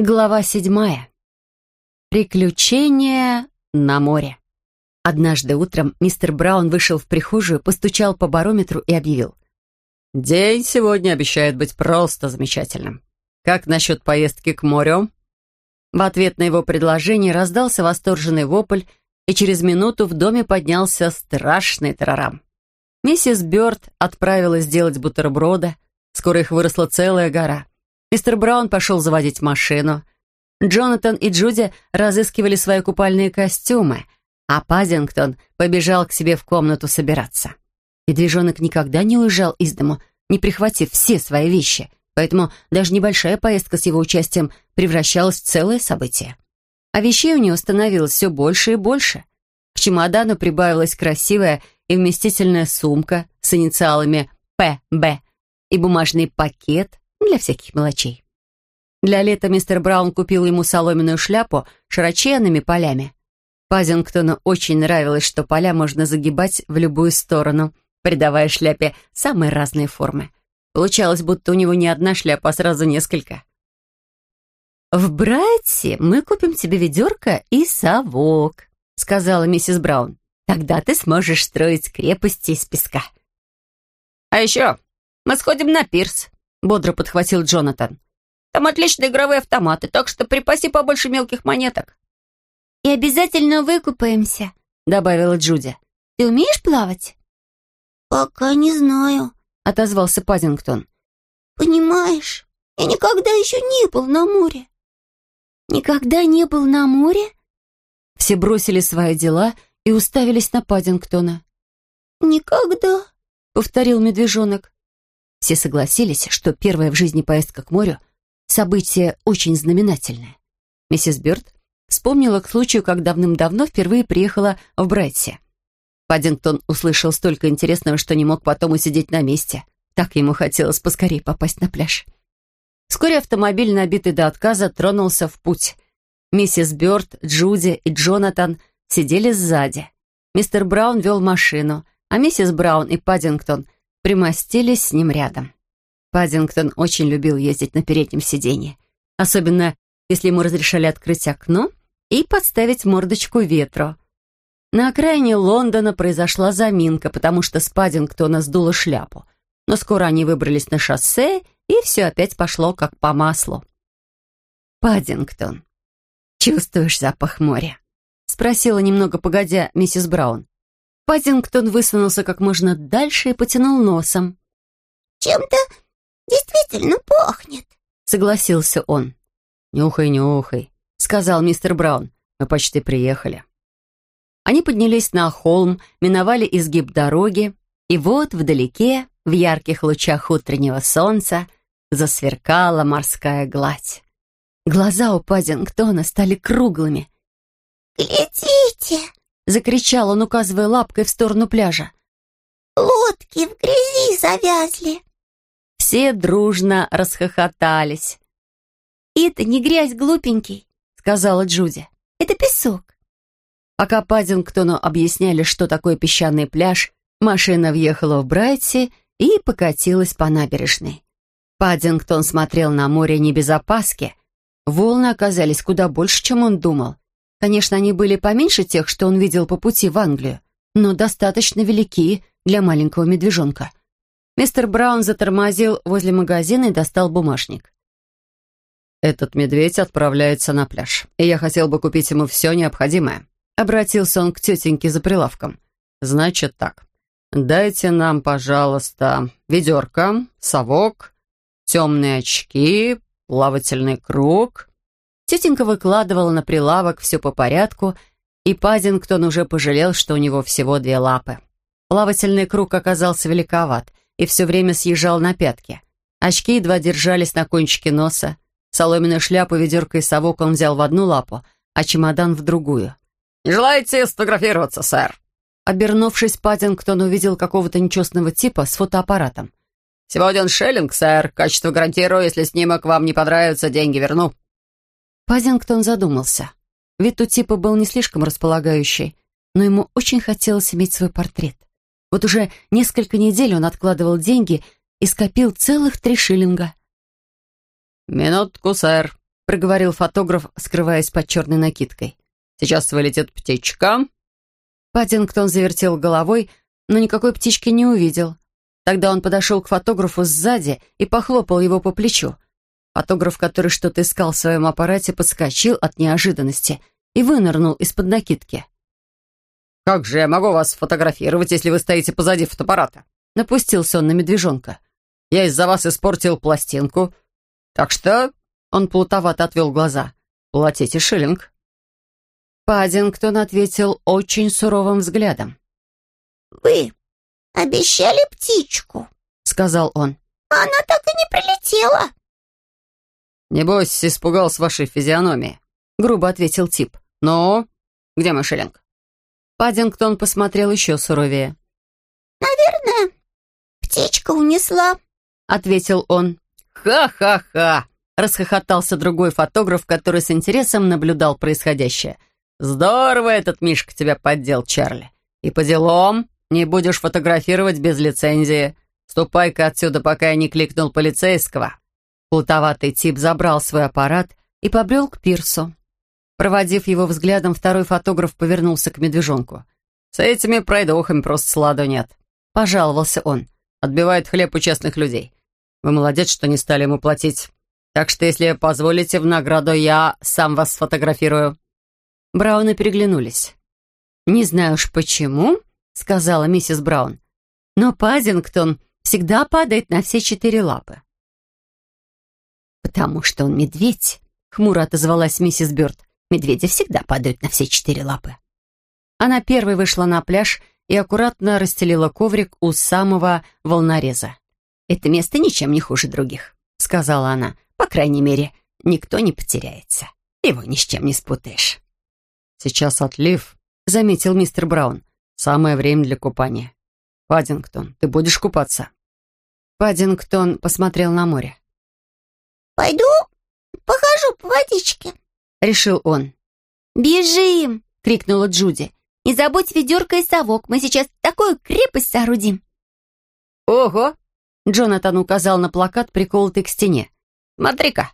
Глава седьмая. Приключения на море. Однажды утром мистер Браун вышел в прихожую, постучал по барометру и объявил. «День сегодня обещает быть просто замечательным. Как насчет поездки к морю?» В ответ на его предложение раздался восторженный вопль, и через минуту в доме поднялся страшный тарарам. Миссис Бёрд отправилась делать бутерброда. Скоро их выросла целая гора. Мистер Браун пошел заводить машину. Джонатан и Джуди разыскивали свои купальные костюмы, а Пазингтон побежал к себе в комнату собираться. Медвежонок никогда не уезжал из дому, не прихватив все свои вещи, поэтому даже небольшая поездка с его участием превращалась в целое событие. А вещей у него становилось все больше и больше. К чемодану прибавилась красивая и вместительная сумка с инициалами «ПБ» и бумажный пакет, для всяких мелочей. Для лета мистер Браун купил ему соломенную шляпу широченными полями. Пазингтону очень нравилось, что поля можно загибать в любую сторону, придавая шляпе самые разные формы. Получалось, будто у него не одна шляпа, а сразу несколько. «В Брайте мы купим тебе ведерко и совок», — сказала миссис Браун. «Тогда ты сможешь строить крепости из песка». «А еще мы сходим на пирс», — бодро подхватил Джонатан. «Там отличные игровые автоматы, так что припаси побольше мелких монеток». «И обязательно выкупаемся», — добавила Джуди. «Ты умеешь плавать?» «Пока не знаю», — отозвался Паддингтон. «Понимаешь, я никогда еще не был на море». «Никогда не был на море?» Все бросили свои дела и уставились на Паддингтона. «Никогда», — повторил медвежонок. Все согласились, что первая в жизни поездка к морю — событие очень знаменательное. Миссис Бёрд вспомнила к случаю, как давным-давно впервые приехала в Брайтсе. Паддингтон услышал столько интересного, что не мог потом усидеть на месте. Так ему хотелось поскорее попасть на пляж. Вскоре автомобиль, набитый до отказа, тронулся в путь. Миссис Бёрд, Джуди и Джонатан сидели сзади. Мистер Браун вел машину, а миссис Браун и Паддингтон — примостились с ним рядом. Паддингтон очень любил ездить на переднем сиденье, особенно если ему разрешали открыть окно и подставить мордочку ветру. На окраине Лондона произошла заминка, потому что с Паддингтона сдуло шляпу. Но скоро они выбрались на шоссе, и все опять пошло как по маслу. «Паддингтон, чувствуешь запах моря?» — спросила немного погодя миссис Браун. Паттингтон высунулся как можно дальше и потянул носом. «Чем-то действительно пахнет», — согласился он. «Нюхай, нюхай», — сказал мистер Браун. «Мы почти приехали». Они поднялись на холм, миновали изгиб дороги, и вот вдалеке, в ярких лучах утреннего солнца, засверкала морская гладь. Глаза у Паддингтона стали круглыми. «Глядите!» Закричал он, указывая лапкой в сторону пляжа. «Лодки в грязи завязли!» Все дружно расхохотались. «Это не грязь, глупенький», — сказала Джуди. «Это песок». Пока Паддингтону объясняли, что такое песчаный пляж, машина въехала в Брайтси и покатилась по набережной. Паддингтон смотрел на море не без опаски. Волны оказались куда больше, чем он думал. Конечно, они были поменьше тех, что он видел по пути в Англию, но достаточно велики для маленького медвежонка. Мистер Браун затормозил возле магазина и достал бумажник. «Этот медведь отправляется на пляж, и я хотел бы купить ему все необходимое». Обратился он к тетеньке за прилавком. «Значит так, дайте нам, пожалуйста, ведерко, совок, темные очки, плавательный круг, Тетенька выкладывала на прилавок все по порядку, и Паддингтон уже пожалел, что у него всего две лапы. Плавательный круг оказался великоват и все время съезжал на пятки. Очки едва держались на кончике носа. Соломенную шляпу, ведерко и совок он взял в одну лапу, а чемодан в другую. «Не желаете сфотографироваться, сэр?» Обернувшись, Паддингтон увидел какого-то нечестного типа с фотоаппаратом. «Всего один шиллинг, сэр. Качество гарантирую. Если снимок вам не понравится, деньги верну». Пазингтон задумался. Вид у типа был не слишком располагающий, но ему очень хотелось иметь свой портрет. Вот уже несколько недель он откладывал деньги и скопил целых три шиллинга. «Минутку, сэр», проговорил фотограф, скрываясь под черной накидкой. «Сейчас вылетит птичка». Паддингтон завертел головой, но никакой птички не увидел. Тогда он подошел к фотографу сзади и похлопал его по плечу. Фотограф, который что-то искал в своем аппарате, подскочил от неожиданности и вынырнул из-под накидки. «Как же я могу вас фотографировать, если вы стоите позади фотоаппарата?» Напустился он на медвежонка. «Я из-за вас испортил пластинку, так что он плутовато отвел глаза. «Платите шиллинг». Паддингтон ответил очень суровым взглядом. «Вы обещали птичку», — сказал он. «Она так и не прилетела». «Небось, испугался вашей физиономии», — грубо ответил тип. «Ну, где мой шиллинг?» Паддингтон посмотрел еще суровее. «Наверное, птичка унесла», — ответил он. «Ха-ха-ха!» Расхохотался другой фотограф, который с интересом наблюдал происходящее. «Здорово этот Мишка тебя поддел, Чарли. И по делам не будешь фотографировать без лицензии. Ступай-ка отсюда, пока я не кликнул полицейского». Плутоватый тип забрал свой аппарат и побрел к пирсу. Проводив его взглядом, второй фотограф повернулся к медвежонку. «С этими пройдохами просто сладу нет», — пожаловался он. «Отбивает хлеб у честных людей. Вы молодец, что не стали ему платить. Так что, если позволите, в награду я сам вас сфотографирую». Брауны переглянулись. «Не знаю уж почему», — сказала миссис Браун, «но Пазингтон всегда падает на все четыре лапы». «Потому что он медведь», — хмуро отозвалась миссис Бёрд. «Медведи всегда падают на все четыре лапы». Она первой вышла на пляж и аккуратно расстелила коврик у самого волнореза. «Это место ничем не хуже других», — сказала она. По крайней мере, никто не потеряется. Его ни с чем не спутаешь. «Сейчас отлив», — заметил мистер Браун. «Самое время для купания. Паддингтон, ты будешь купаться?» Паддингтон посмотрел на море. «Пойду похожу по водичке», — решил он. «Бежим!» — крикнула Джуди. «Не забудь ведерко и совок. Мы сейчас такую крепость соорудим». «Ого!» — Джонатан указал на плакат, приколотый к стене. Смотри-ка,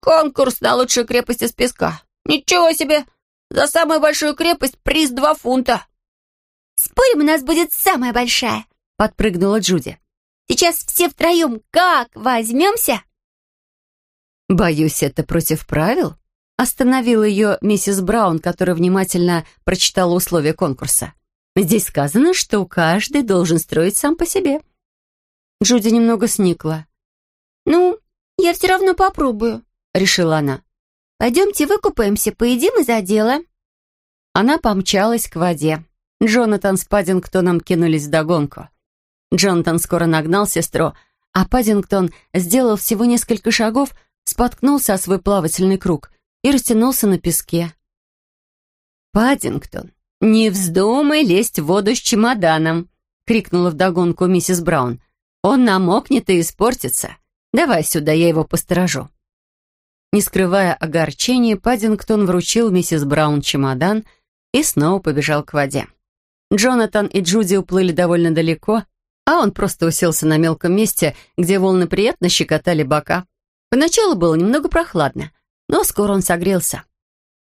конкурс на лучшую крепость из песка. Ничего себе! За самую большую крепость приз два фунта. Спорим, у нас будет самая большая, подпрыгнула Джуди. Сейчас все втроем как возьмемся? Боюсь, это против правил. Остановила ее миссис Браун, которая внимательно прочитала условия конкурса. Здесь сказано, что каждый должен строить сам по себе. Джуди немного сникла. «Ну, «Я все равно попробую», — решила она. «Пойдемте выкупаемся, поедим и за дело». Она помчалась к воде. Джонатан с Паддингтоном кинулись вдогонку. Джонатан скоро нагнал сестру, а Паддингтон сделал всего несколько шагов, споткнулся о свой плавательный круг и растянулся на песке. «Паддингтон, не вздумай лезть в воду с чемоданом!» — крикнула вдогонку миссис Браун. «Он намокнет и испортится. Давай сюда, я его посторожу». Не скрывая огорчения, Паддингтон вручил миссис Браун чемодан и снова побежал к воде. Джонатан и Джуди уплыли довольно далеко, а он просто уселся на мелком месте, где волны приятно щекотали бока. Поначалу было немного прохладно, но скоро он согрелся.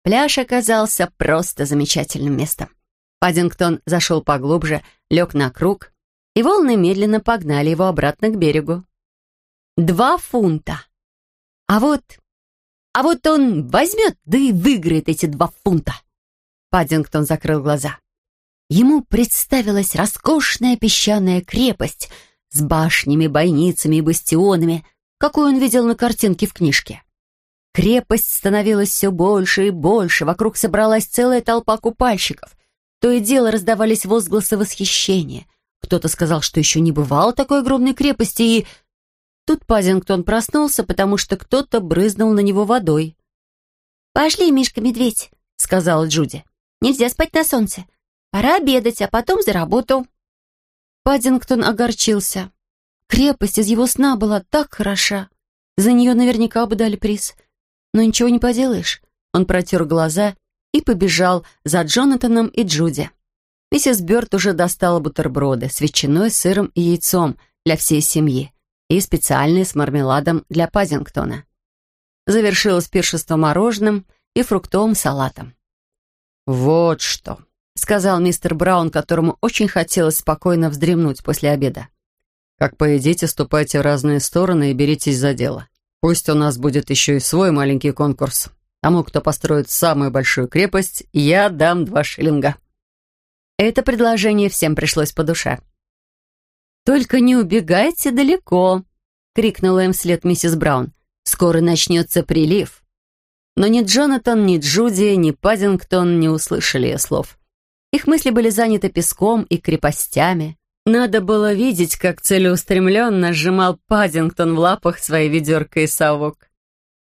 Пляж оказался просто замечательным местом. Паддингтон зашел поглубже, лег на круг, и волны медленно погнали его обратно к берегу. Два фунта. А вот... А вот он возьмет, да и выиграет эти два фунта. Паддингтон закрыл глаза. Ему представилась роскошная песчаная крепость с башнями, бойницами и бастионами, какую он видел на картинке в книжке. Крепость становилась все больше и больше, вокруг собралась целая толпа купальщиков. То и дело раздавались возгласы восхищения. Кто-то сказал, что еще не бывало такой огромной крепости, и Тут Пазингтон проснулся, потому что кто-то брызнул на него водой. «Пошли, Мишка-медведь», — сказала Джуди. «Нельзя спать на солнце. Пора обедать, а потом за работу». Паддингтон огорчился. Крепость из его сна была так хороша. За нее наверняка бы дали приз. Но ничего не поделаешь. Он протер глаза и побежал за Джонатаном и Джуди. Миссис Бёрд уже достала бутерброды с ветчиной, сыром и яйцом для всей семьи и специальные с мармеладом для Пазингтона. завершилось пиршество мороженым и фруктовым салатом. «Вот что», — сказал мистер Браун, которому очень хотелось спокойно вздремнуть после обеда. «Как поедите, ступайте в разные стороны и беритесь за дело. Пусть у нас будет еще и свой маленький конкурс. Тому, кто построит самую большую крепость, я дам два шиллинга». Это предложение всем пришлось по душе. «Только не убегайте далеко», — крикнула им вслед миссис Браун. «Скоро начнется прилив». Но ни Джонатан, ни Джуди, ни Паддингтон не услышали ее слов. Их мысли были заняты песком и крепостями. Надо было видеть, как целеустремленно сжимал Паддингтон в лапах своей ведерко и совок.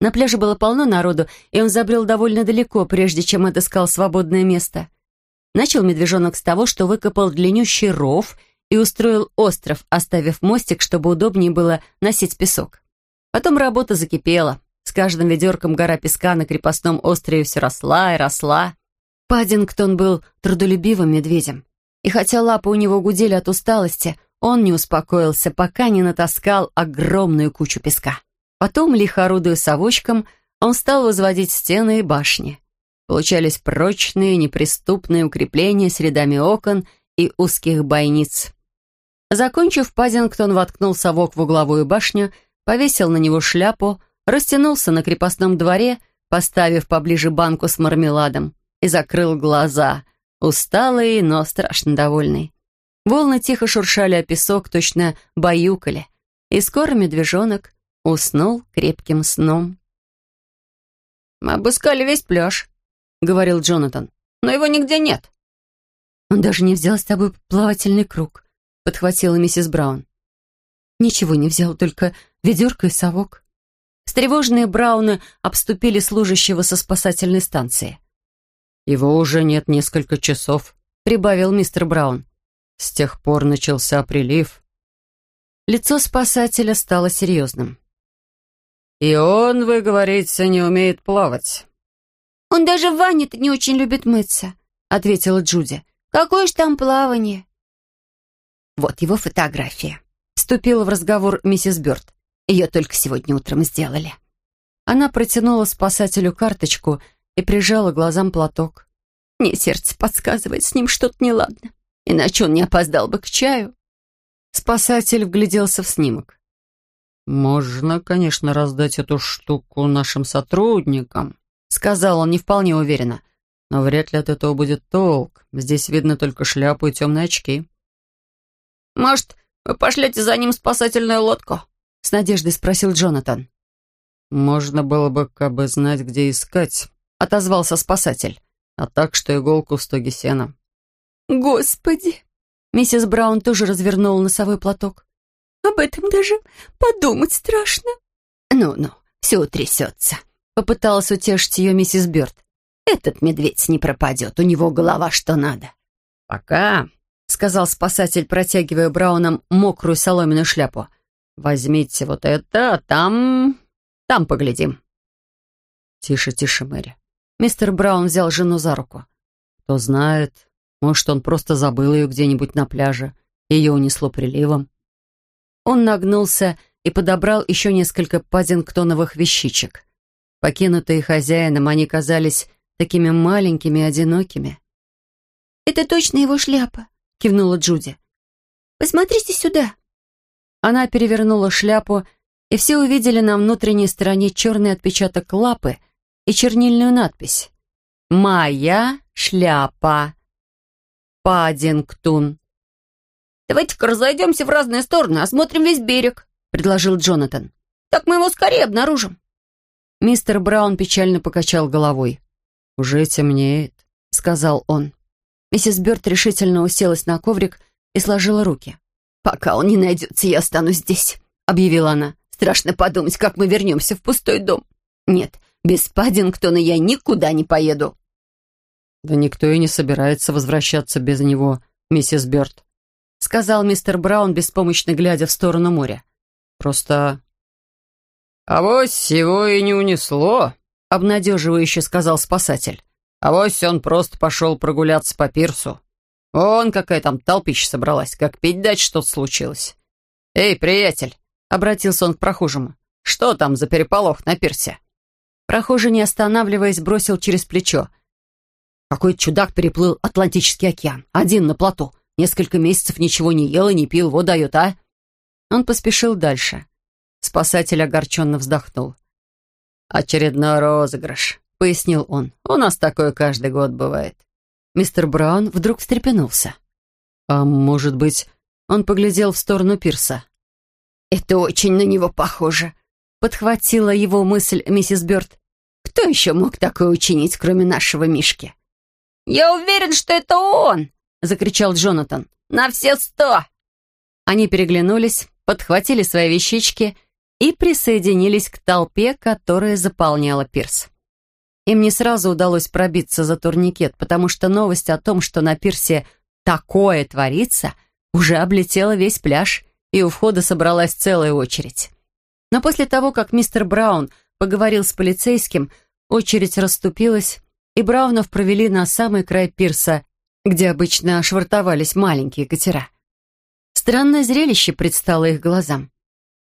На пляже было полно народу, и он забрел довольно далеко, прежде чем отыскал свободное место. Начал медвежонок с того, что выкопал длиннющий ров — и устроил остров, оставив мостик, чтобы удобнее было носить песок. Потом работа закипела. С каждым ведерком гора песка на крепостном острове все росла и росла. Паддингтон был трудолюбивым медведем. И хотя лапы у него гудели от усталости, он не успокоился, пока не натаскал огромную кучу песка. Потом, лихо орудуя совочком, он стал возводить стены и башни. Получались прочные, неприступные укрепления с рядами окон и узких бойниц. Закончив, Пазингтон воткнул совок в угловую башню, повесил на него шляпу, растянулся на крепостном дворе, поставив поближе банку с мармеладом, и закрыл глаза, усталый, но страшно довольный. Волны тихо шуршали о песок, точно баюкали, и скоро медвежонок уснул крепким сном. «Мы обыскали весь пляж», — говорил Джонатан, — «но его нигде нет». «Он даже не взял с тобой плавательный круг», — подхватила миссис Браун. «Ничего не взял, только ведерко и совок». Встревоженные Брауны обступили служащего со спасательной станции. «Его уже нет несколько часов», — прибавил мистер Браун. «С тех пор начался прилив». Лицо спасателя стало серьезным. «И он, вы говорите, не умеет плавать?» «Он даже в ванне-то не очень любит мыться», — ответила Джуди. «Какое ж там плавание?» Вот его фотография. Вступила в разговор миссис Бёрд. Ее только сегодня утром сделали. Она протянула спасателю карточку и прижала глазам платок. Мне сердце подсказывает, с ним что-то неладно. Иначе он не опоздал бы к чаю. Спасатель вгляделся в снимок. «Можно, конечно, раздать эту штуку нашим сотрудникам», сказал он не вполне уверенно. «Но вряд ли от этого будет толк. Здесь видно только шляпу и темные очки». «Может, вы пошлете за ним спасательную лодку?» — с надеждой спросил Джонатан. «Можно было бы как бы знать, где искать», — отозвался спасатель. «А так, что иголку в стоге сена». «Господи!» Миссис Браун тоже развернула носовой платок. «Об этом даже подумать страшно». «Ну-ну, все утрясется», — попыталась утешить ее миссис Бёрд. «Этот медведь не пропадет, у него голова что надо». «Пока — сказал спасатель, протягивая Брауном мокрую соломенную шляпу. «Возьмите вот это, а там... там поглядим». «Тише, тише, Мэри». Мистер Браун взял жену за руку. «Кто знает, может, он просто забыл ее где-нибудь на пляже. Ее унесло приливом». Он нагнулся и подобрал еще несколько паддингтоновых вещичек. Покинутые хозяином, они казались такими маленькими и одинокими. «Это точно его шляпа», — кивнула Джуди. «Посмотрите сюда». Она перевернула шляпу, и все увидели на внутренней стороне черный отпечаток лапы и чернильную надпись «Моя шляпа. Паддингтон». «Давайте-ка разойдемся в разные стороны, осмотрим весь берег», — предложил Джонатан. «Так мы его скорее обнаружим». Мистер Браун печально покачал головой. «Уже темнеет», — сказал он. Миссис Бёрд решительно уселась на коврик и сложила руки. «Пока он не найдется, я останусь здесь», — объявила она. «Страшно подумать, как мы вернемся в пустой дом. Нет, без Паддингтона я никуда не поеду». «Да никто и не собирается возвращаться без него, миссис Бёрд», — сказал мистер Браун, беспомощно глядя в сторону моря. «Просто...» «А вот его и не унесло», — обнадеживающе сказал спасатель. А вось он просто пошел прогуляться по пирсу. Вон какая там толпища собралась, как пить дать что-то случилось. «Эй, приятель!» — обратился он к прохожему. «Что там за переполох на пирсе? Прохожий, не останавливаясь, бросил через плечо. Какой чудак переплыл Атлантический океан. Один на плоту. Несколько месяцев ничего не ел и не пил. Вот дает, а? Он поспешил дальше. Спасатель огорченно вздохнул. «Очередной розыгрыш», — пояснил он. «У нас такое каждый год бывает». Мистер Браун вдруг встрепенулся. «А может быть...» Он поглядел в сторону пирса. «Это очень на него похоже», — подхватила его мысль миссис Бёрд. «Кто еще мог такое учинить, кроме нашего Мишки?» «Я уверен, что это он!» — закричал Джонатан. «На все сто!» Они переглянулись, подхватили свои вещички и присоединились к толпе, которая заполняла пирс. Им не сразу удалось пробиться за турникет, потому что новость о том, что на пирсе такое творится, уже облетела весь пляж, и у входа собралась целая очередь. Но после того, как мистер Браун поговорил с полицейским, очередь расступилась, и Браунов провели на самый край пирса, где обычно швартовались маленькие катера. Странное зрелище предстало их глазам.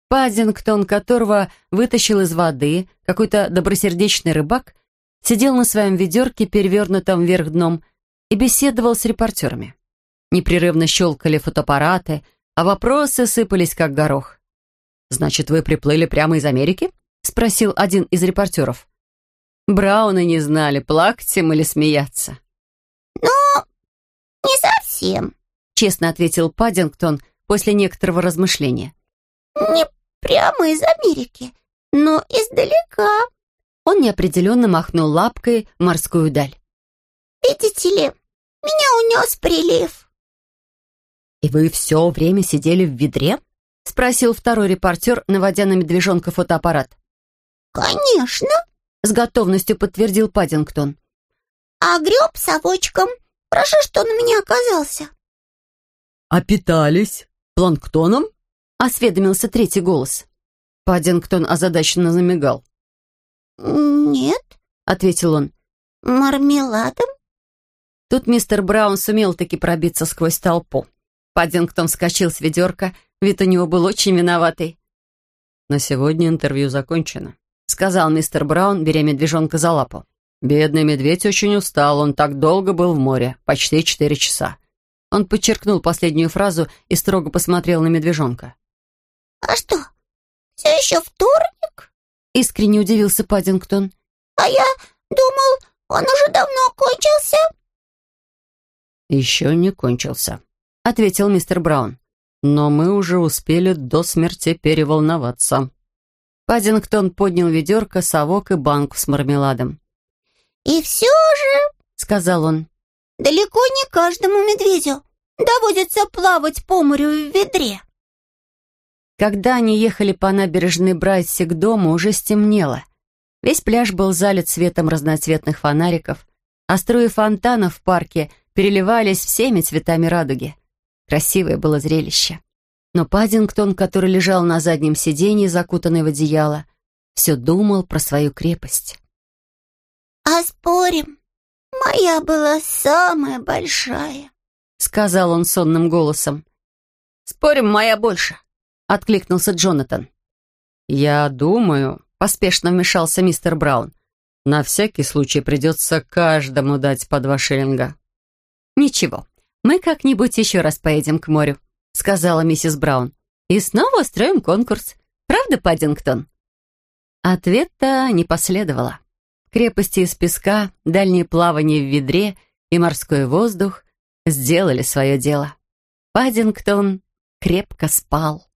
Паддингтон, которого вытащил из воды какой-то добросердечный рыбак, сидел на своем ведерке, перевернутом вверх дном, и беседовал с репортерами. Непрерывно щелкали фотоаппараты, а вопросы сыпались как горох. «Значит, вы приплыли прямо из Америки?» — спросил один из репортеров. Брауны не знали, плакать им или смеяться. «Ну, не совсем», честно ответил Паддингтон после некоторого размышления. «Не прямо из Америки, но издалека». Он неопределенно махнул лапкой в морскую даль. «Видите ли, меня унес прилив». «И вы все время сидели в ведре?» — спросил второй репортер, наводя на медвежонка фотоаппарат. «Конечно», — с готовностью подтвердил Паддингтон. «А греб совочком. Прошу, что он у меня оказался». «А питались планктоном?» — осведомился третий голос. Паддингтон озадаченно замигал. «Нет», — ответил он. «Мармеладом?» Тут мистер Браун сумел таки пробиться сквозь толпу. Паддингтон вскочил с ведерка, вид у него был очень виноватый. «На сегодня интервью закончено», — сказал мистер Браун, беря медвежонка за лапу. «Бедный медведь очень устал, он так долго был в море, почти четыре часа. Он подчеркнул последнюю фразу и строго посмотрел на медвежонка. «А что, все еще вторник?» Искренне удивился Паддингтон. «А я думал, он уже давно кончился». «Еще не кончился», — ответил мистер Браун. «Но мы уже успели до смерти переволноваться». Паддингтон поднял ведерко, совок и банку с мармеладом. «И все же», — сказал он, Далеко не каждому медведю доводится плавать по морю в ведре. Когда они ехали по набережной Брайси к дому, уже стемнело. Весь пляж был залит светом разноцветных фонариков, а струи фонтанов в парке переливались всеми цветами радуги. Красивое было зрелище. Но Паддингтон, который лежал на заднем сиденье, закутанный в одеяло, все думал про свою крепость. «А спорим, «Моя была самая большая», — сказал он сонным голосом. «Спорим, моя больше», — откликнулся Джонатан. «Я думаю», — поспешно вмешался мистер Браун, «на всякий случай придется каждому дать по два шиллинга». «Ничего, мы как-нибудь еще раз поедем к морю», — сказала миссис Браун. «И снова устроим конкурс. Правда, Паддингтон?» Ответа не последовало крепости из песка, дальние плавания в ведре и морской воздух сделали свое дело. Паддингтон крепко спал.